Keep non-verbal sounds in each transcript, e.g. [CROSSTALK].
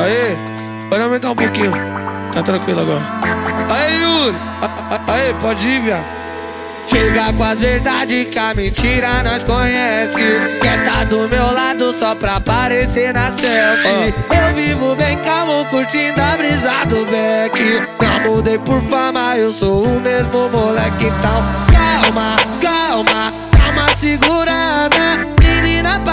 Aê, pode aumentar um pouquinho. Tá tranquilo agora. Aê, Yuri. Aê, pode ir, viado. Chega com as verdades que a mentira nós conhece Quer tá do meu lado só pra aparecer na selfie Eu vivo bem calmo, curtindo a brisa do Beck Não mudei por fama, eu sou o mesmo moleque Então calma, calma, calma Menina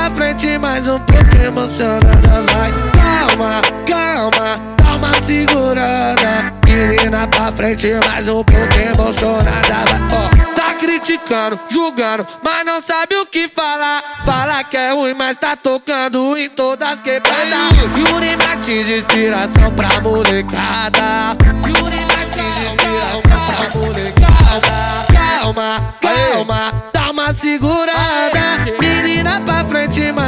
pra frente, mais um pouco emocionada Vai, calma, calma, calma segurada Menina pra frente, mais um pouco emocionada Vai, ó criticando, julgando, mas não sabe o que falar. Fala que é ruim, mas tá tocando em todas quebradas. Yuri Martins, inspiração pra molecada. Yuri Martins, inspiração pra molecada. Calma, calma, dá uma segurada.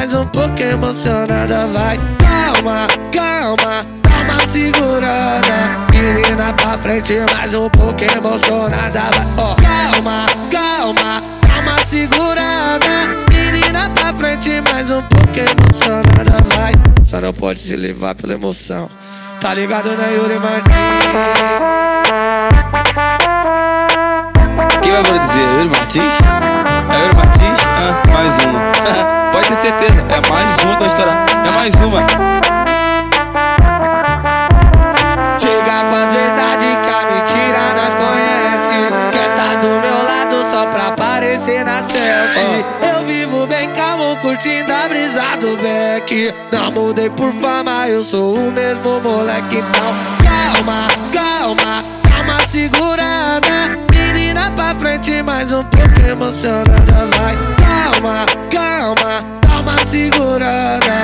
Mais um pouco emocionada. Vai, calma, calma, dá uma segurada. Menina pra frente, mais um pouco emocionada. Vai, calma, calma, calma segurada. Menina pra frente, mais um pouco emocionada. Vai, só não pode se levar pela emoção. Tá ligado, né, Yuri Martins? Quem vai dizer? Yuri Martins? Mais uma. aparecer na selfie. Eu vivo bem calmo, curtindo a brisa do Beck. Não mudei por fama, eu sou o mesmo moleque. Então calma, calma, calma segurada. Menina pra frente, mais um pouco emocionada. Vai, calma, calma, calma segurada.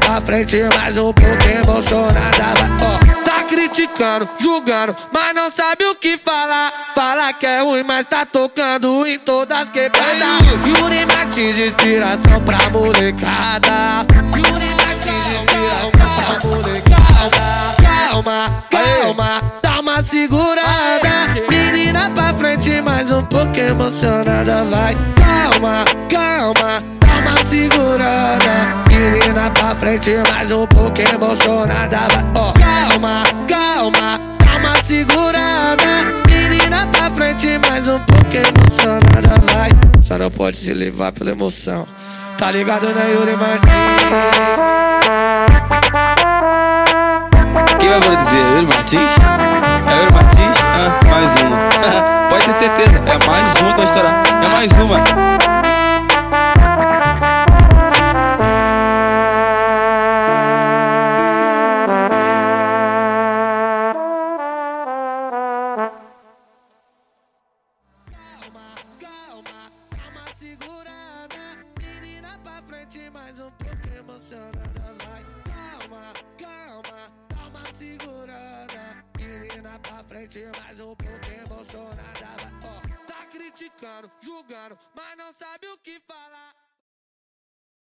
Pra frente, mais um pouco emocionada. Vai, ó, tá criticando, julgando, mas não sabe o que falar. Fala que é ruim, mas tá tocando em todas quebradas. Yuri Martins, inspiração pra molecada. Yuri Martins, inspiração pra molecada. Calma, calma, dá uma segurada. Menina pra frente, mais um pouco emocionada. Vai, calma, calma, segurada. Menina pra frente, mais um pouco emocionada. Vai, calma, calma, uma segurada menina pra frente, mais um pouco emocionada, vai. Só não pode se levar pela emoção. Tá ligado, né, Yuri Martins? Quem vai dizer? Yuri Martins? É Yuri Martins? Ah, mais uma. [LAUGHS] pode ter certeza, é mais uma que vai estourar. É mais uma. Frente, mais um pouco emocionada. Vai, calma, calma, calma segurada. Menina pra frente, mais um pouco emocionada. Vai, ó, tá criticando, julgando, mas não sabe o que falar.